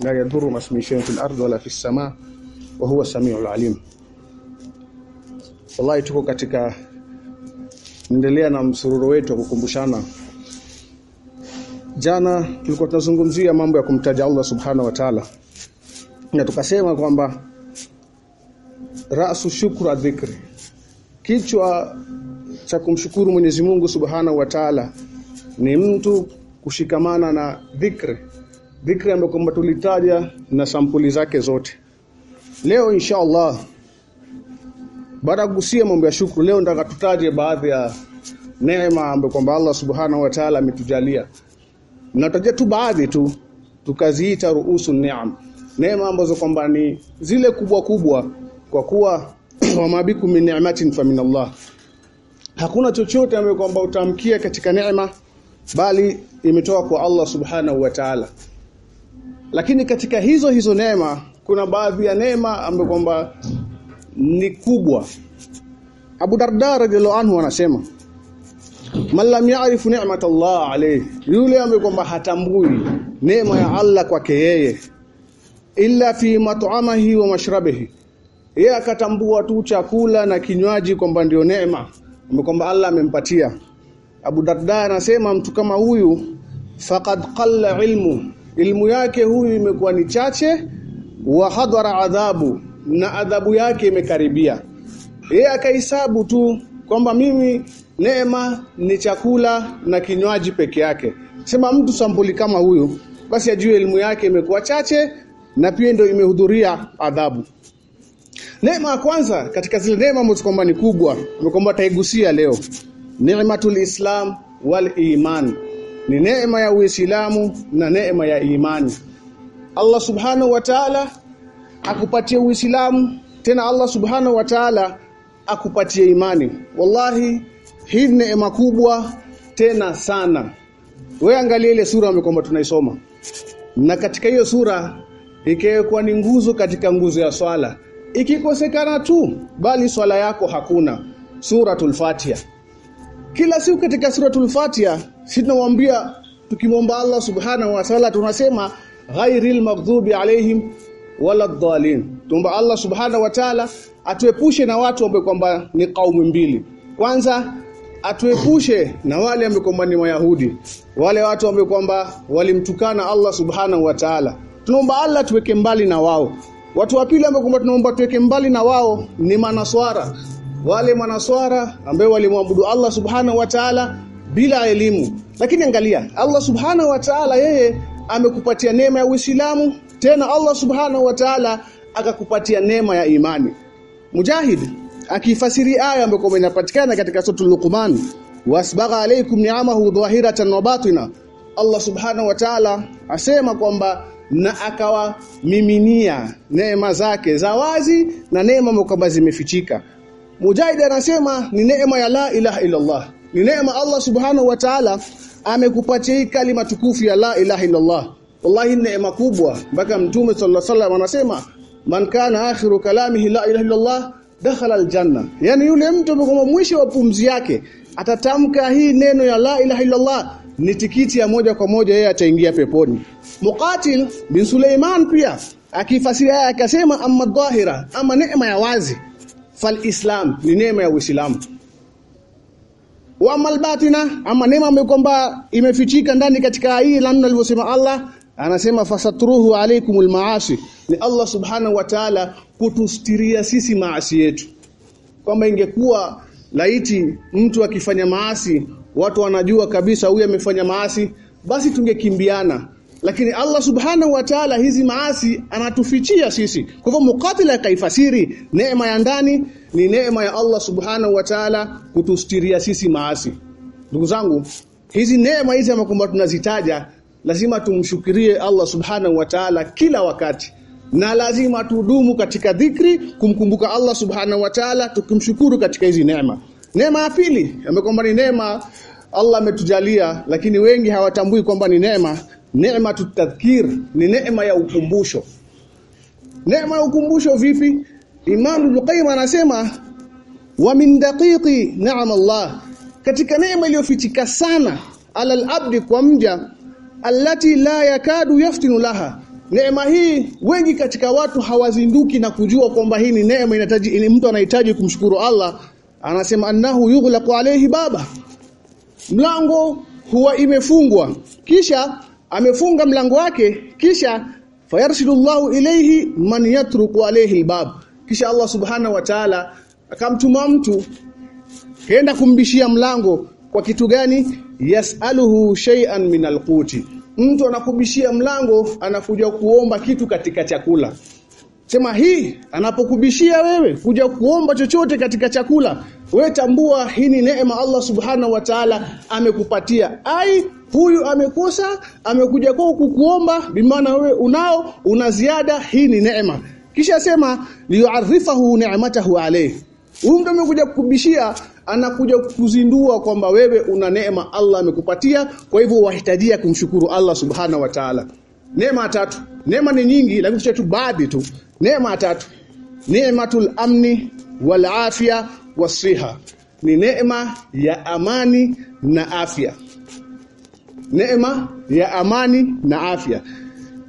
la yadhuru ma ismi shay'in fil ardi wala fis samaa wa huwa samiul alim wallahi tuko katika endelea na msururo wetu wa kukumbushana. Jana tulikuwa tunazungumzia mambo ya kumtaja Allah subhanahu wa ta'ala. Na tukasema kwamba rasu shukru adhikri kichwa cha kumshukuru Mwenyezi Mungu subhanahu wa ta'ala ni mtu kushikamana na dhikri dhikri ambayo kwamba tulitaja na sampuli zake zote. Leo insha Allah baada kugusia mambo ya shukru leo nataka tutaje baadhi ya neema ambayo kwamba Allah subhanahu wa ta'ala ametujalia. Nataja tu baadhi tu tukaziita ruusu ni'am. Neema ambazo kwamba ni zile kubwa kubwa kwa kuwa wa mabikum min ni'matin fa min Allah. Hakuna chochote ambacho kwamba utamkia katika neema bali imetoka kwa Allah subhanahu wa ta'ala lakini katika hizo hizo neema kuna baadhi ya neema ambayo kwamba ni kubwa. Abu Darda radhiallahu anhu anasema man lam ya'rif ni'mat Allah alayhi yule ambaye kwamba hatambui neema ya Allah kwake yeye illa fi mat'amihi wa mashrabihi yeye akatambua tu chakula na kinywaji kwamba ndio neema ambayo kwamba Allah amempatia. Abu Darda anasema mtu kama huyu faqad qalla ilmu ilmu yake huyu imekuwa ni chache wa hadhara adhabu na adhabu yake imekaribia. Yeye akahesabu tu kwamba mimi neema ni chakula na kinywaji peke yake. Sema mtu sampuli kama huyu basi ajue elimu yake imekuwa chache na pia ndio imehudhuria adhabu. Neema ya kwanza katika zile neema ambazo kwamba ni kubwa kwamba taigusia leo. Neematul islam wal iman ni neema ya uislamu na neema ya imani. Allah subhanahu wa ta'ala akupatie uislamu tena Allah subhanahu wa ta'ala akupatie imani. Wallahi hii neema kubwa tena sana. Wewe angalia ile sura ambayo tunaisoma. Na katika hiyo sura ikiwekwa ni nguzo katika nguzo ya swala. Ikikosekana tu bali swala yako hakuna. Suratul fatiha kila siku katika suratul fatiha tunamwambia tukimwomba Allah subhanahu wa ta'ala tunasema ghairil maghdubi alaihim wala dhalin. Tumba Allah subhanahu wa ta'ala atuepushe na watu ambao kwamba ni kaumu mbili. Kwanza atuepushe na wale ambao kwamba ni Wayahudi. Wale watu ambao kwamba walimtukana Allah subhanahu wa ta'ala. Tunaomba Allah tuweke mbali na wao. Watu wa pili ambao kwamba tunaomba tuweke mbali na wao ni manaswara wale manaswara ambao walimwabudu Allah subhanahu wa ta'ala bila elimu. Lakini angalia Allah subhanahu wa ta'ala yeye amekupatia neema ya Uislamu tena Allah subhanahu wa ta'ala akakupatia neema ya imani. Mujahid akifasiri aya ambayo inapatikana katika sura Luqman wasbagha alaykum ni'amahu dhahiratan wa batina. Allah subhanahu wa ta'ala asema kwamba na akawamiminia neema zake za wazi na neema kwamba zimefichika Mujahid anasema ni neema ya la ilaha illa Allah ni neema Allah subhanahu wa ta'ala amekupatia hii kalima tukufu ya la ilaha illa Allah wallahi neema kubwa. Mpaka mtume sallallahu alaihi anasema man kana akhiru kalamihi la ilaha illa Allah dakhala aljanna. Yaani yule mtu ambaye mwisho wa pumzi yake atatamka hii neno ya la ilaha illa Allah ni tikiti ya moja kwa moja yeye ataingia peponi. Muqatil bin Suleiman pia akifasiria akasema amma dhahira ama neema ya wazi fal islam ni neema ya Uislamu. Wa malbatina ama neema ambayo kwamba imefichika ndani katika hii namna alivyosema Allah anasema fasatruhu alaikumul maasi. Ni Allah subhanahu wa ta'ala kutustiria sisi maasi yetu. Kwamba ingekuwa laiti mtu akifanya maasi watu wanajua kabisa huyu amefanya maasi basi tungekimbiana lakini Allah subhanahu wa ta'ala hizi maasi anatufichia sisi. Kwa hivyo mukatila kaifasiri neema ya ndani ni neema ya Allah subhanahu wa ta'ala kutustiria sisi maasi. Ndugu zangu hizi neema hizi ambazo tunazitaja lazima tumshukirie Allah subhanahu wa ta'ala kila wakati. Na lazima tudumu katika dhikri kumkumbuka Allah subhanahu wa ta'ala tukimshukuru katika hizi neema. Neema ya pili ambayo ni neema Allah ametujalia lakini wengi hawatambui kwamba ni neema neema tutadhkir ni neema ya ukumbusho. Neema ya ukumbusho vipi? Imam Luqaym anasema wa min daqiqi ni'ma Allah. Katika neema iliyofichika sana ala al-abdi kwa mja allati la yakadu yaftinu laha. Neema hii wengi katika watu hawazinduki na kujua kwamba hii ni neema inahitaji ni mtu anahitaji kumshukuru Allah. Anasema annahu yughlaqu alayhi baba. Mlango huwa imefungwa. Kisha amefunga mlango wake kisha fayarsilullahu ilayhi man yatruku alayhi albab. Kisha Allah subhanahu wa ta'ala akamtuma mtu kaenda kumbishia mlango kwa kitu gani? Yasaluhu shay'an min alquti. Mtu anakubishia mlango anakuja kuomba kitu katika chakula. Sema hii anapokubishia wewe kuja kuomba chochote katika chakula we tambua hii ni neema Allah subhanahu wa ta'ala amekupatia. Ai huyu amekosa amekuja kwa kukuomba bimaana wewe unao una ziada hii ni neema. Kisha sema liyuarifahu ni'matahu alayhi. Huyu mtu amekuja kukubishia anakuja kuzindua kwamba wewe una neema Allah amekupatia kwa hivyo wahitajia kumshukuru Allah subhanahu wa ta'ala. Neema tatu. Neema ni nyingi lakini tu baadhi tu. Neema tatu. Neematul amni wal afya wasiha ni neema ya amani na afya neema ya amani na afya.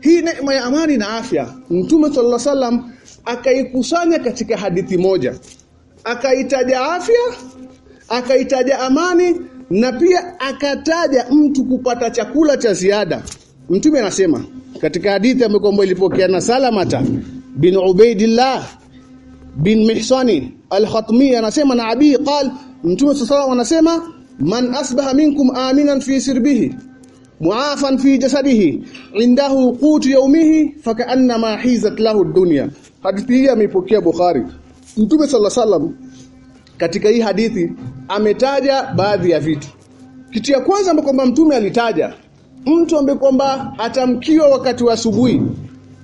Hii neema ya amani na afya mtume sallallahu wasallam akaikusanya katika hadithi moja. Akaitaja afya akaitaja amani na pia akataja mtu kupata chakula cha ziada. Mtume anasema katika hadithi amekwamba ilipokea na Salamata bin Ubaidillah bin Mihsani al-Khatmi anasema na Abi qal mtume sallallahu anasema man asbaha minkum aminan fi sirbihi muafan fi jasadihi. Indahu qutu yawmihi fakaannama hizat lahu dunya. Hadithi hii ameipokea Bukhari. Mtume sallallahu alaihi katika hii hadithi ametaja baadhi ya vitu. Kitu ya kwanza kwamba mtume alitaja mtu ambaye kwamba atamkiwa wakati wa asubuhi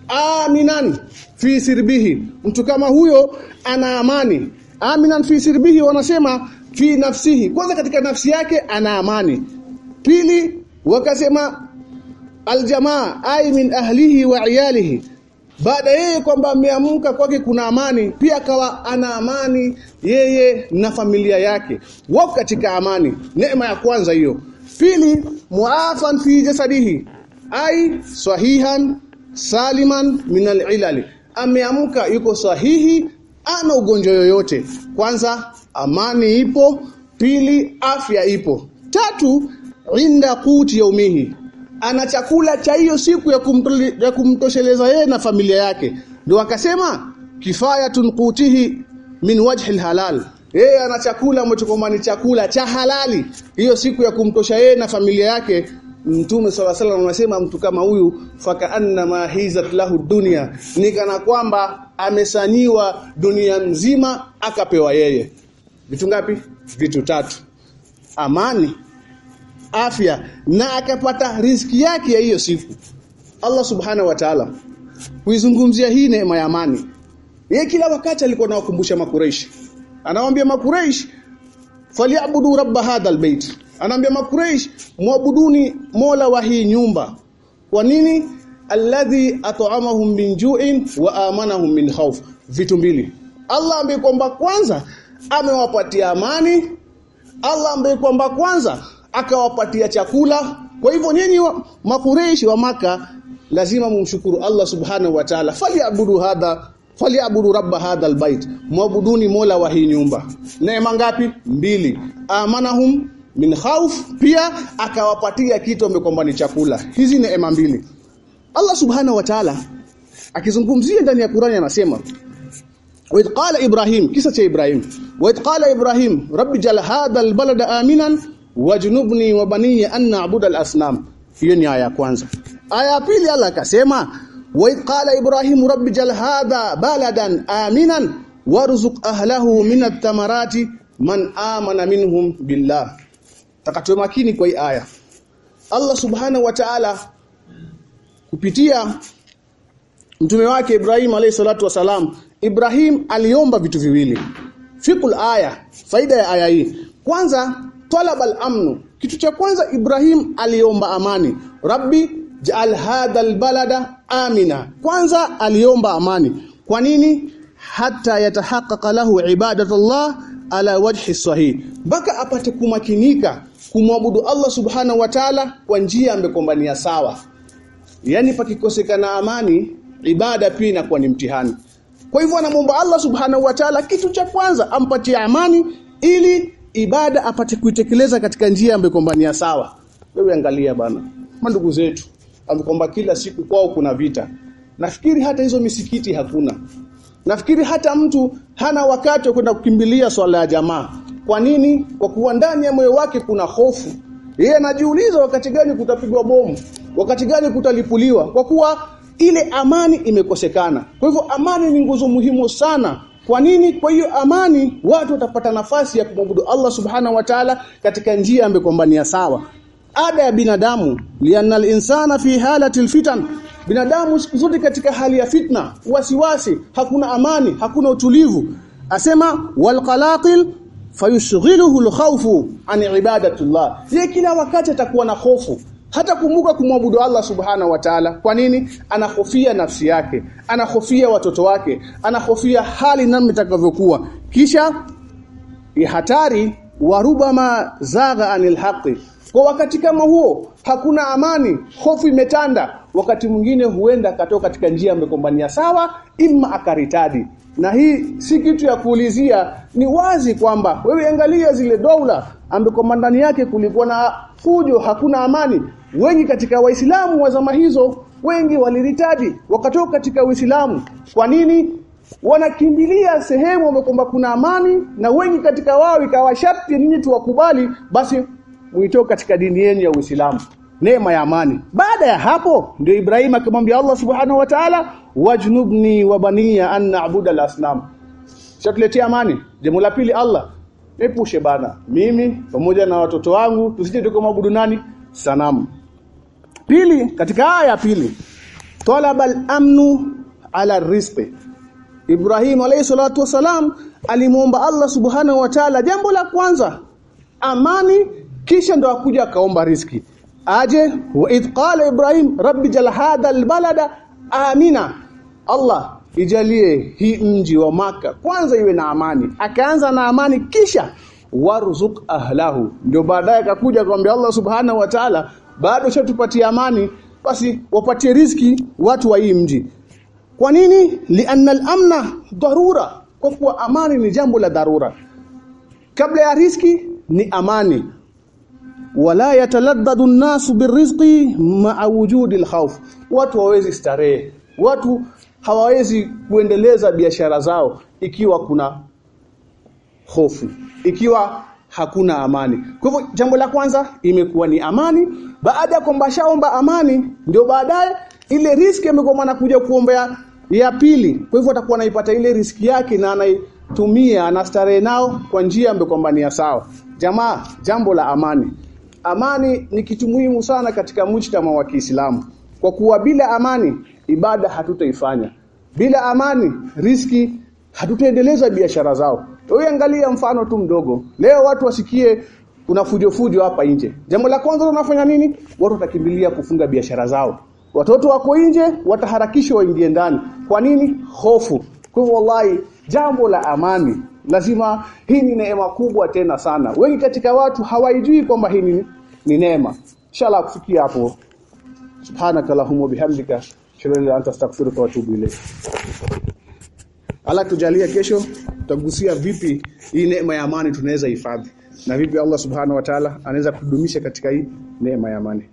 aminan fi sirbihi. Mtu kama huyo ana amani. Aminan fi sirbihi wanasema fi nafsihi. Kwanza katika nafsi yake ana amani. Pili wakasema aljamaa ai min ahlihi wa iyalihi. Baada yeye kwamba ameamka kwake kuna amani pia akawa ana amani yeye na familia yake. Wako katika amani neema ya kwanza hiyo. Pili muafan fi jasadihi ai sahihan saliman min alilali. Ameamka yuko sahihi ana ugonjwa yoyote. Kwanza amani ipo. Pili afya ipo. Tatu inda quti yaumihi. Ana chakula cha hiyo siku ya, kumtoli, ya kumtosheleza yeye na familia yake. Ndio akasema kifayatun qutihi min wajhi halal yeye ana chakula ambacho kwamba ni chakula cha halali. Hiyo siku ya kumtosha yeye na familia yake Mtume swalla salam anasema mtu kama huyu fakaanna ma hizat lahu dunya. Ni kana kwamba amesanyiwa dunia nzima akapewa yeye. Vitu ngapi? Vitu tatu. Amani afya na akapata riziki yake ya hiyo siku. Allah subhanahu wa ta'ala huizungumzia hii neema ya amani. Yeye kila wakati alikuwa anawakumbusha makureishi anawaambia makureishi faliabudu rabb hadha albayt. Anaambia makureish muabuduni mola wa hii nyumba. Kwa nini? Alladhi at'amahum min ju'in wa amanahum min khawf. Vitu mbili. Allah ambaye kwamba kwanza amewapatia amani. Allah ambaye kwamba kwanza akawapatia chakula. Kwa hivyo nyinyi makureishi wa maka lazima mumshukuru Allah subhanahu wa ta'ala. Faliabudu hadha faliabudu rabba hadha albayt. Muabuduni mola wa hii nyumba. Neema ngapi? Mbili. Amanahum min khauf pia akawapatia kitu amekwamba ni chakula. Hizi neema mbili. Allah subhanahu wa ta'ala akizungumzia ndani ya Qur'ani anasema wa qala ibrahim kisa cha ibrahim wa qala ibrahim rabbi jal hadha albalada aminan wajnubni wa bani an na'budu al-asnam. Hiyo ni aya ya kwanza. Aya ya pili Allah akasema wa qala ibrahim rabbi jal hadha baladan aminan warzuq ahlahu min at-tamarati man amana minhum billah. Takatwe makini kwa hii aya. Allah subhanahu wa ta'ala kupitia mtume wake Ibrahim alayhi salatu wasalam Ibrahim aliomba vitu viwili. Fikul aya faida ya aya hii. Kwanza talab al-amnu. Kitu cha kwanza Ibrahim aliomba amani. Rabbi ja'al hadha al-balada amina. Kwanza aliomba amani. Kwa nini? Hata yatahaqqaqa lahu ibadatullah ala wajhi sahih. Mpaka apate kumakinika kumwabudu Allah subhanahu wa ta'ala kwa njia ambekombania sawa. Yani pakikosekana amani ibada pia inakuwa ni mtihani. Kwa hivyo anamuomba Allah subhanahu wa ta'ala kitu cha kwanza ampatie amani ili ibada apate kuitekeleza katika njia ambayo kwamba ni sawa. Wewe angalia bana mandugu zetu amekwamba kila siku kwao kuna vita. Nafikiri hata hizo misikiti hakuna. Nafikiri hata mtu hana wakati wa kwenda kukimbilia swala ya jamaa. Kwa nini? Kwa kuwa ndani ya moyo wake kuna hofu. Yeye anajiuliza wakati gani kutapigwa bomu wakati gani kutalipuliwa kwa kuwa ile amani imekosekana. Kwa hivyo amani ni nguzo muhimu sana kwa nini? Kwa hiyo amani watu watapata nafasi ya kumwabudu Allah subhanahu wa ta'ala katika njia ambayo kwamba ni sawa. Ada ya binadamu lianna al-insana fi halati al-fitan binadamu zote katika hali ya fitna wasiwasi hakuna amani hakuna utulivu. Asema wal qalaqil fayushghiluhu al-khawfu an ibadatullah. Yeye kila wakati atakuwa na hofu hata kumbuka kumwabudu Allah subhanahu wa ta'ala kwa nini? Anahofia nafsi yake anahofia watoto wake anahofia hali namna itakavyokuwa. Kisha hatari warubama zagha anil haqi kwa wakati kama huo hakuna amani hofu imetanda. Wakati mwingine huenda akatoka katika njia amekombania sawa imma akaritadi na hii si kitu ya kuulizia. Ni wazi kwamba wewe angalia zile dola ambako ndani yake kulikuwa na fujo hakuna amani. Wengi katika waislamu wa zama hizo wengi waliritaji wakatoka katika uislamu. Kwa nini? Wanakimbilia sehemu ambapo kuna amani na wengi katika wao ikawa sharti ninyi tuwakubali basi muitoke katika dini yenu ya Uislamu neema ya amani. Baada ya hapo ndio Ibrahim akamwambia Allah subhanahu wa ta'ala wajnubni wa baniya an na'budu al-asnam. Chakuletea amani. Jambo la pili Allah epushe bana. Mimi pamoja na watoto wangu tusije tukamwabudu nani? Sanamu. Pili katika aya ya pili talabal al-amnu ala rizqi. Ibrahim alayhi salatu wasalam alimuomba Allah subhanahu wa ta'ala jambo la kwanza amani kisha ndo akuja akaomba riski aje? Wa id qala ibrahim rabbi jal hadha albalada amina. Allah ijalie hii mji wa maka kwanza iwe na amani. Akaanza na amani kisha warzuq ahlahu. Ndio baadaye akakuja kumwambia Allah subhanahu wa ta'ala bado shatupatia amani basi wapatie riziki watu wa hii mji. Kwa nini? Lianna al-amna darura kwa kuwa amani ni jambo la dharura. Kabla ya riski ni amani wala yataladdadu an-nasu birrizqi ma'a wujudi al-khawf watu hawawezi starehe. Watu hawawezi kuendeleza biashara zao ikiwa kuna hofu ikiwa hakuna amani. Kwa hivyo jambo la kwanza imekuwa ni amani. Baada ya kwamba shaomba amani ndio baadaye ile riski amekuwa anakuja kuombea ya pili. Kwa hivyo atakuwa anaipata ile riski yake na anaitumia anastarehe nao kwa njia ambayo kwamba ni sawa. Jamaa jambo la amani amani ni kitu muhimu sana katika mujtama wa Kiislamu. Kwa kuwa bila amani ibada hatutaifanya. Bila amani riski hatutaendeleza biashara zao. Wewe angalia mfano tu mdogo. Leo watu wasikie kuna fujo fujo hapa nje. Jambo la kwanza wanafanya nini? Watu watakimbilia kufunga biashara zao. Watoto wako nje wataharakishwa waingie ndani. Kwa nini? Hofu. Kwa hivyo wallahi jambo la amani lazima hii ni neema kubwa tena sana. Wengi katika watu hawaijui kwamba hii ni, neema. Inshallah kufikia hapo. Subhanaka allahumma bihamdika shukran anta astaghfiruka wa atubu ilayk. Tujalia kesho tutagusia vipi hii neema ya amani tunaweza hifadhi. Na vipi Allah subhanahu wa ta'ala anaweza kudumisha katika hii neema ya amani